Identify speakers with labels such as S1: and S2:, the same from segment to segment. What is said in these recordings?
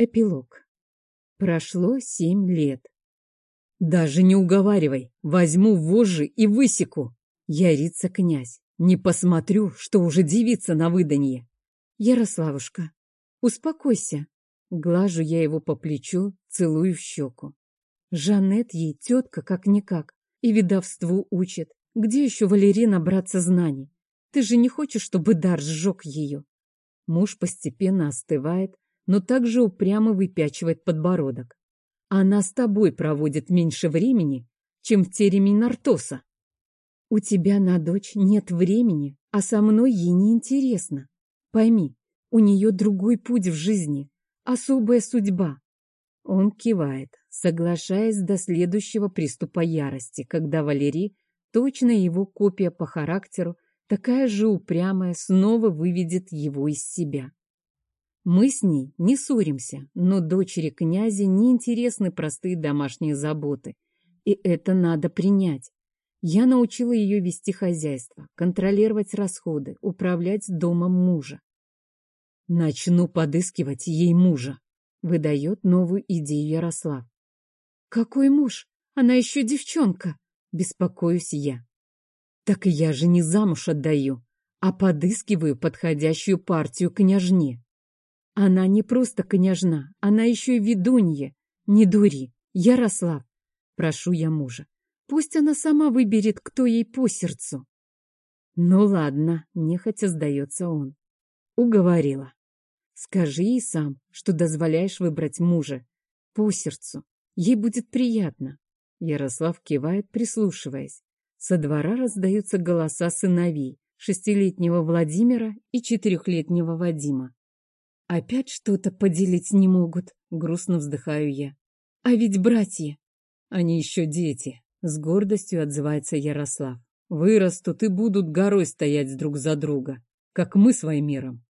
S1: Эпилог. Прошло семь лет. «Даже не уговаривай, возьму вожжи и высеку!» Ярится князь. «Не посмотрю, что уже девица на выданье!» «Ярославушка, успокойся!» Глажу я его по плечу, целую в щеку. Жанет ей тетка как-никак, и видовству учит. Где еще Валерий набраться знаний? Ты же не хочешь, чтобы дар сжег ее? Муж постепенно остывает, но также упрямо выпячивает подбородок. Она с тобой проводит меньше времени, чем в тереме Нартоса. У тебя на дочь нет времени, а со мной ей неинтересно. Пойми, у нее другой путь в жизни, особая судьба. Он кивает, соглашаясь до следующего приступа ярости, когда Валерий, точно его копия по характеру, такая же упрямая, снова выведет его из себя. Мы с ней не ссоримся, но дочери князя не интересны простые домашние заботы. И это надо принять. Я научила ее вести хозяйство, контролировать расходы, управлять домом мужа. Начну подыскивать ей мужа, выдает новую идею Ярослав. Какой муж? Она еще девчонка, беспокоюсь я. Так я же не замуж отдаю, а подыскиваю подходящую партию княжне. Она не просто княжна, она еще и ведунья. Не дури, Ярослав. Прошу я мужа. Пусть она сама выберет, кто ей по сердцу. Ну ладно, нехотя сдается он. Уговорила. Скажи ей сам, что дозволяешь выбрать мужа. По сердцу. Ей будет приятно. Ярослав кивает, прислушиваясь. Со двора раздаются голоса сыновей, шестилетнего Владимира и четырехлетнего Вадима. Опять что-то поделить не могут, грустно вздыхаю я. А ведь братья. Они еще дети, с гордостью отзывается Ярослав. Вырастут и будут горой стоять друг за друга, как мы с Ваймиром.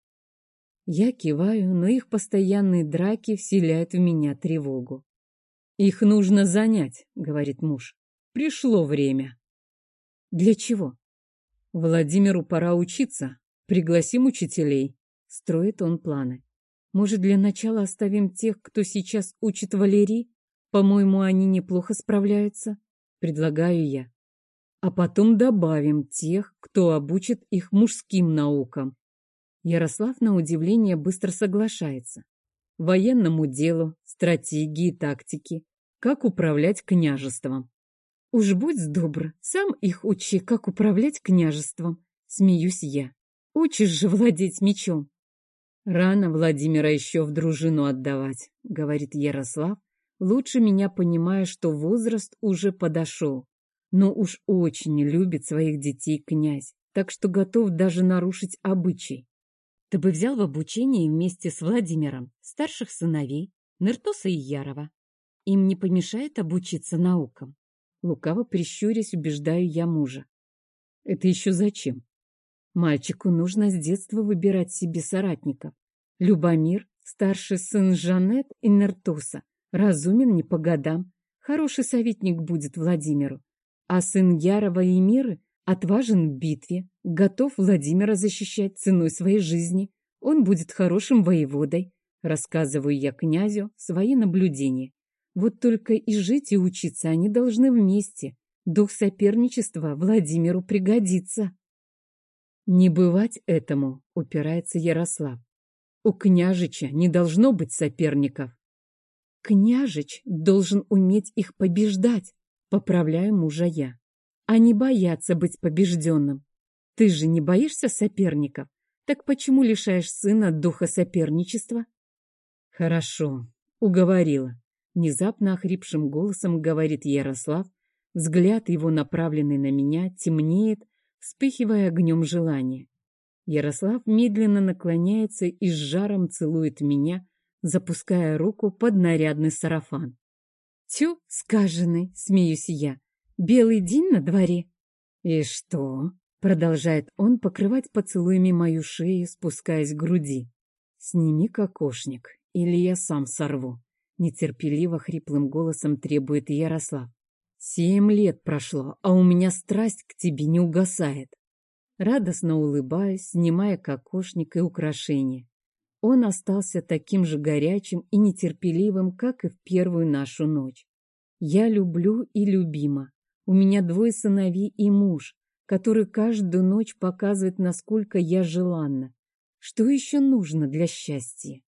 S1: Я киваю, но их постоянные драки вселяют в меня тревогу. «Их нужно занять», — говорит муж. «Пришло время». «Для чего?» «Владимиру пора учиться. Пригласим учителей», — строит он планы. Может, для начала оставим тех, кто сейчас учит Валерий? По-моему, они неплохо справляются. Предлагаю я. А потом добавим тех, кто обучит их мужским наукам. Ярослав, на удивление, быстро соглашается. Военному делу, стратегии, тактики, как управлять княжеством. Уж будь добр, сам их учи, как управлять княжеством. Смеюсь я. Учишь же владеть мечом. «Рано Владимира еще в дружину отдавать», — говорит Ярослав, лучше меня понимая, что возраст уже подошел. Но уж очень любит своих детей князь, так что готов даже нарушить обычай. Ты бы взял в обучение вместе с Владимиром старших сыновей, Ныртоса и Ярова. Им не помешает обучиться наукам. Лукаво прищурясь, убеждаю я мужа. Это еще зачем? Мальчику нужно с детства выбирать себе соратников. Любомир, старший сын Жанет и Нертуса, разумен не по годам, хороший советник будет Владимиру. А сын Ярова и Миры отважен в битве, готов Владимира защищать ценой своей жизни. Он будет хорошим воеводой. Рассказываю я князю свои наблюдения. Вот только и жить, и учиться они должны вместе. Дух соперничества Владимиру пригодится. Не бывать этому, упирается Ярослав. У княжича не должно быть соперников. Княжич должен уметь их побеждать, поправляю мужа я, а не бояться быть побежденным. Ты же не боишься соперников, так почему лишаешь сына духа соперничества? Хорошо, уговорила. Внезапно охрипшим голосом говорит Ярослав, взгляд его, направленный на меня, темнеет, вспыхивая огнем желания. Ярослав медленно наклоняется и с жаром целует меня, запуская руку под нарядный сарафан. «Тю, скаженный!» — смеюсь я. «Белый день на дворе!» «И что?» — продолжает он покрывать поцелуями мою шею, спускаясь к груди. «Сними кокошник, или я сам сорву!» — нетерпеливо хриплым голосом требует Ярослав. Семь лет прошло, а у меня страсть к тебе не угасает. Радостно улыбаюсь, снимая кокошник и украшения. Он остался таким же горячим и нетерпеливым, как и в первую нашу ночь. Я люблю и любима. У меня двое сыновей и муж, который каждую ночь показывает, насколько я желанна. Что еще нужно для счастья?